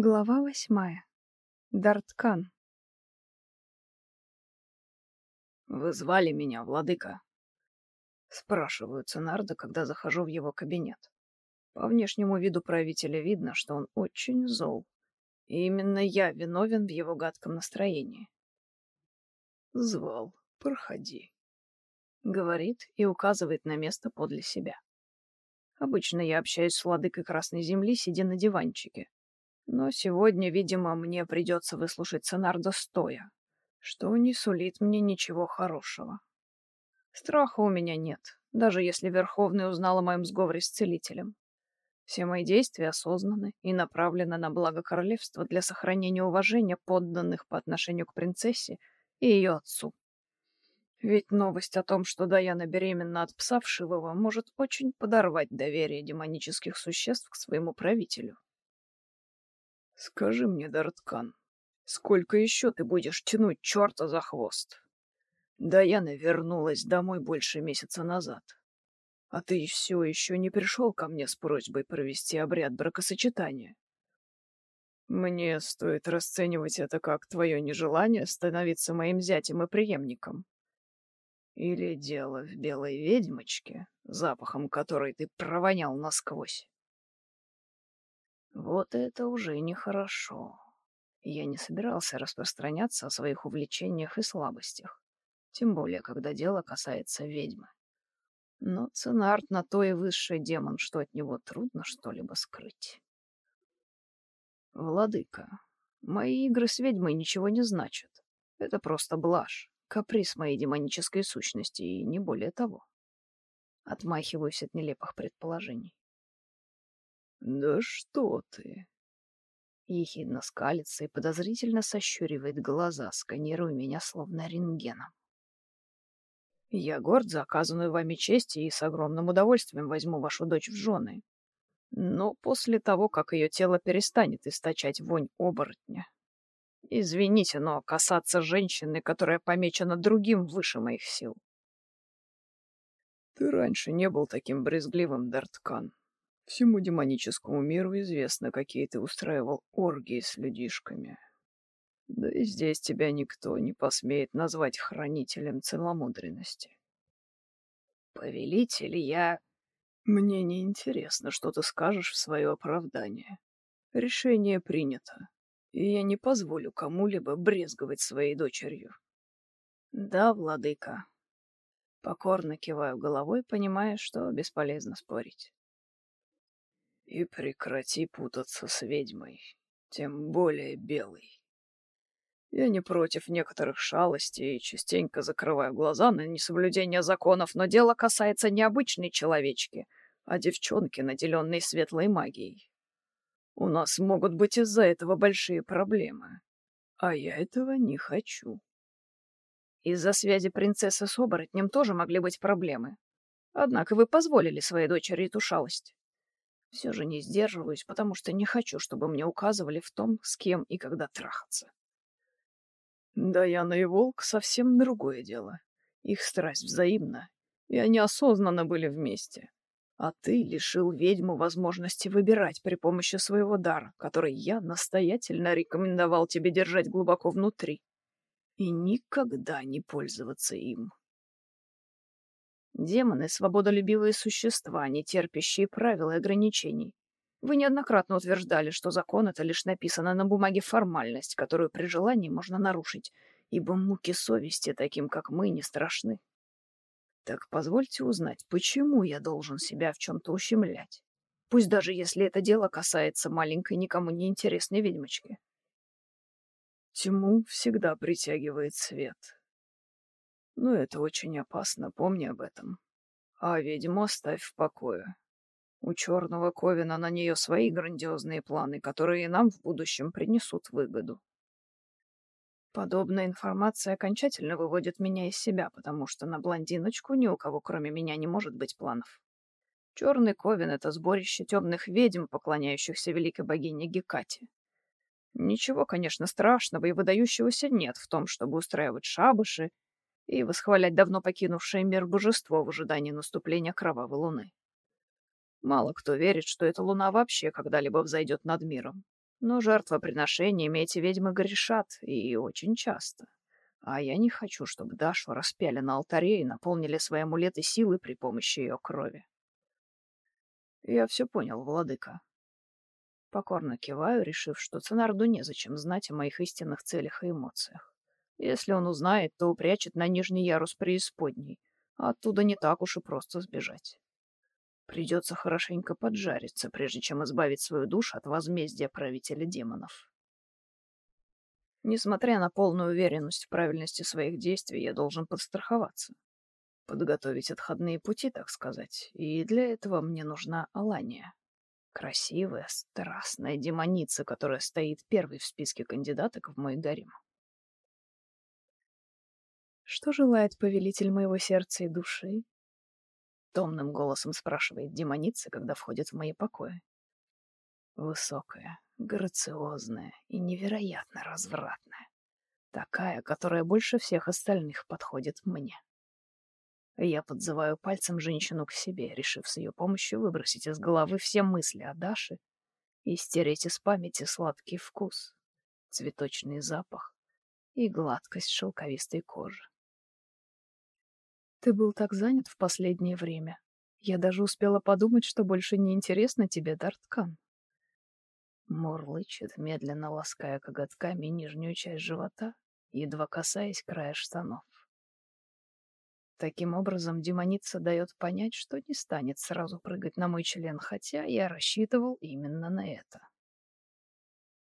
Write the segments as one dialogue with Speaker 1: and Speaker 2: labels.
Speaker 1: Глава восьмая. Дарткан.
Speaker 2: «Вы звали меня, владыка?» Спрашиваю Ценарда, когда захожу в его кабинет. По внешнему виду правителя видно, что он очень зол. И именно я виновен в его гадком настроении. «Звал. Проходи», — говорит и указывает на место подле себя. Обычно я общаюсь с владыкой Красной Земли, сидя на диванчике, но сегодня, видимо, мне придется выслушать Сонардо стоя, что не сулит мне ничего хорошего. Страха у меня нет, даже если Верховный узнал о моем сговоре с Целителем. Все мои действия осознаны и направлены на благо королевства для сохранения уважения подданных по отношению к принцессе и ее отцу. Ведь новость о том, что Даяна беременна от пса вшивого, может очень подорвать доверие демонических существ к своему правителю. Скажи мне, Дарткан, сколько еще ты будешь тянуть черта за хвост? Даяна вернулась домой больше месяца назад. А ты все еще не пришел ко мне с просьбой провести обряд бракосочетания. Мне стоит расценивать это как твое нежелание становиться моим зятем и преемником. Или дело в белой ведьмочке, запахом которой ты провонял насквозь. Вот это уже нехорошо. Я не собирался распространяться о своих увлечениях и слабостях, тем более, когда дело касается ведьмы. Но Ценарт на то и высший демон, что от него трудно что-либо скрыть. Владыка, мои игры с ведьмой ничего не значат. Это просто блажь, каприз моей демонической сущности и не более того. Отмахиваюсь от нелепых предположений. «Да что ты!» Ехидно скалится и подозрительно сощуривает глаза, сканируя меня словно рентгеном. «Я горд за оказанную вами честь и с огромным удовольствием возьму вашу дочь в жены. Но после того, как ее тело перестанет источать вонь оборотня. Извините, но касаться женщины, которая помечена другим выше моих сил. Ты раньше не был таким брезгливым, Дарткан. Всему демоническому миру известно, какие ты устраивал оргии с людишками. Да и здесь тебя никто не посмеет назвать хранителем целомудренности. Повелитель, я... Мне не интересно, что ты скажешь в свое оправдание. Решение принято, и я не позволю кому-либо брезговать своей дочерью. Да, владыка. Покорно киваю головой, понимая, что бесполезно спорить. И прекрати путаться с ведьмой, тем более белой. Я не против некоторых шалостей и частенько закрываю глаза на несоблюдение законов, но дело касается не обычной человечки, а девчонки, наделенной светлой магией. У нас могут быть из-за этого большие проблемы, а я этого не хочу. Из-за связи принцессы с оборотнем тоже могли быть проблемы. Однако вы позволили своей дочери эту шалость. Все же не сдерживаюсь, потому что не хочу, чтобы мне указывали в том, с кем и когда трахаться. Даяна и Волк — совсем другое дело. Их страсть взаимна, и они осознанно были вместе. А ты лишил ведьму возможности выбирать при помощи своего дара, который я настоятельно рекомендовал тебе держать глубоко внутри. И никогда не пользоваться им. Демоны — свободолюбивые существа, не терпящие правил и ограничений. Вы неоднократно утверждали, что закон — это лишь написано на бумаге формальность, которую при желании можно нарушить, ибо муки совести таким, как мы, не страшны. Так позвольте узнать, почему я должен себя в чем-то ущемлять? Пусть даже если это дело касается маленькой, никому не интересной ведьмочки. Тьму всегда притягивает свет, но это очень опасно, помни об этом. А ведьму оставь в покое. У черного Ковина на нее свои грандиозные планы, которые нам в будущем принесут выгоду. Подобная информация окончательно выводит меня из себя, потому что на блондиночку ни у кого, кроме меня, не может быть планов. Черный Ковен — это сборище темных ведьм, поклоняющихся великой богине Гекате. Ничего, конечно, страшного и выдающегося нет в том, чтобы устраивать шабыши и восхвалять давно покинувшее мир божество в ожидании наступления кровавой луны. Мало кто верит, что эта луна вообще когда-либо взойдет над миром. Но жертвоприношениями эти ведьмы грешат, и очень часто. А я не хочу, чтобы Дашу распяли на алтаре и наполнили свои амулеты силы при помощи ее крови. Я все понял, владыка. Покорно киваю, решив, что Ценарду незачем знать о моих истинных целях и эмоциях. Если он узнает, то упрячет на нижний ярус преисподней, оттуда не так уж и просто сбежать. Придется хорошенько поджариться, прежде чем избавить свою душу от возмездия правителя демонов. Несмотря на полную уверенность в правильности своих действий, я должен подстраховаться. Подготовить отходные пути, так сказать. И для этого мне нужна Алания. Красивая, страстная демоница, которая стоит первой в списке кандидаток в мой гарем.
Speaker 1: Что желает повелитель моего сердца и души?
Speaker 2: Томным голосом спрашивает демоница, когда входит в мои покои. Высокая, грациозная и невероятно развратная. Такая, которая больше всех остальных подходит мне. Я подзываю пальцем женщину к себе, решив с ее помощью выбросить из головы все мысли о Даше и стереть из памяти сладкий вкус, цветочный запах и гладкость шелковистой кожи.
Speaker 1: Ты был так занят в последнее время. Я даже успела подумать, что больше не интересно тебе, Дарткан.
Speaker 2: Мурлычет, медленно лаская коготками нижнюю часть живота, едва касаясь края штанов. Таким образом, демоница дает понять, что не станет сразу прыгать на мой член, хотя я рассчитывал именно на это.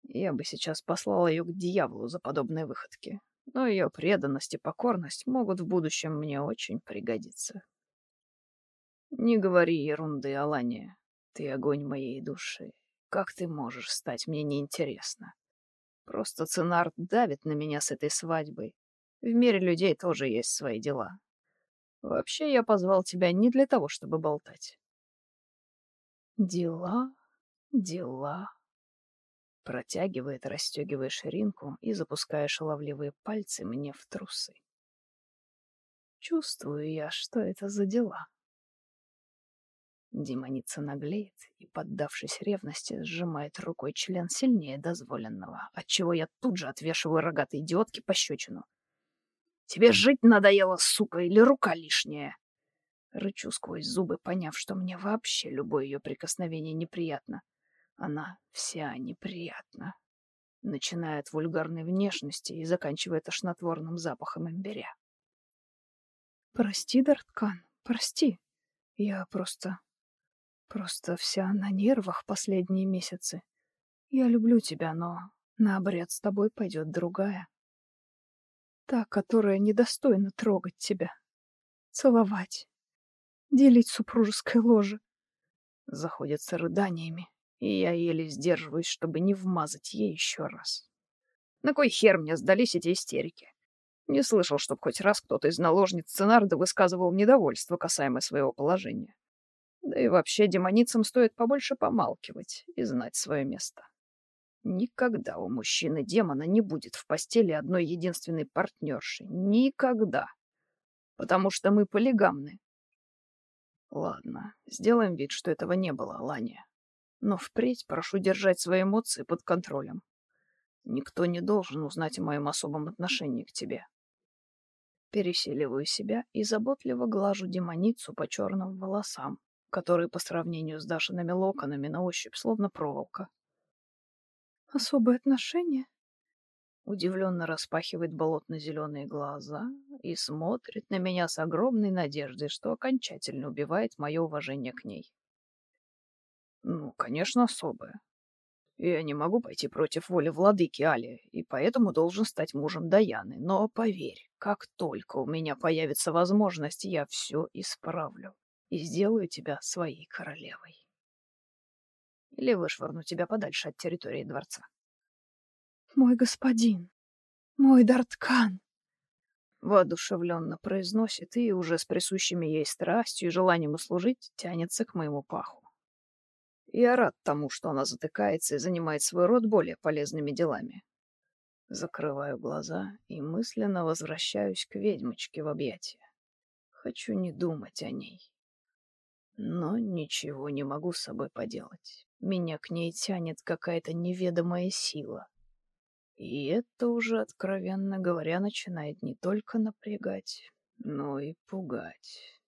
Speaker 2: Я бы сейчас послал ее к дьяволу за подобные выходки, но ее преданность и покорность могут в будущем мне очень пригодиться. Не говори ерунды, Алания. Ты огонь моей души. Как ты можешь стать мне неинтересно? Просто Ценарт давит на меня с этой свадьбой. В мире людей тоже есть свои дела. Вообще, я позвал тебя не для того, чтобы болтать. Дела, дела. Протягивает, расстегивая ширинку и запуская шаловливые пальцы мне в трусы. Чувствую я, что это за дела. Демоница наглеет и, поддавшись ревности, сжимает рукой член сильнее дозволенного, отчего я тут же отвешиваю рогатой идиотке пощечину. «Тебе жить надоело, сука, или рука лишняя?» Рычу сквозь зубы, поняв, что мне вообще любое ее прикосновение неприятно. Она вся неприятна. Начиная от вульгарной внешности и заканчивая тошнотворным запахом имбиря.
Speaker 1: «Прости, Дарткан, прости. Я просто... просто вся на нервах последние месяцы. Я люблю тебя, но на обряд с тобой пойдет другая. Та, которая недостойна трогать тебя, целовать, делить супружеское ложе.
Speaker 2: Заходятся рыданиями, и я еле сдерживаюсь, чтобы не вмазать ей еще раз. На кой хер мне сдались эти истерики? Не слышал, чтоб хоть раз кто-то из наложниц Ценарда высказывал недовольство касаемо своего положения. Да и вообще демоницам стоит побольше помалкивать и знать свое место. Никогда у мужчины-демона не будет в постели одной единственной партнерши. Никогда. Потому что мы полигамны. Ладно, сделаем вид, что этого не было, Ланя. Но впредь прошу держать свои эмоции под контролем. Никто не должен узнать о моем особом отношении к тебе. Переселиваю себя и заботливо глажу демоницу по черным волосам, которые по сравнению с Дашиными локонами на ощупь словно проволока.
Speaker 1: «Особое отношение?»
Speaker 2: Удивленно распахивает болотно-зеленые глаза и смотрит на меня с огромной надеждой, что окончательно убивает мое уважение к ней. Ну, конечно, особое. Я не могу пойти против воли владыки Али, и поэтому должен стать мужем Даяны. Но поверь, как только у меня появится возможность, я все исправлю и сделаю тебя своей королевой. Или вышвырну тебя подальше от территории дворца.
Speaker 1: Мой господин, мой Дарткан,
Speaker 2: воодушевленно произносит и уже с присущими ей страстью и желанием услужить тянется к моему паху. Я рад тому, что она затыкается и занимает свой род более полезными делами. Закрываю глаза и мысленно возвращаюсь к ведьмочке в объятия. Хочу не думать о ней. Но ничего не могу с собой поделать. Меня к ней тянет какая-то неведомая сила. И это уже, откровенно говоря, начинает не только напрягать, но и пугать.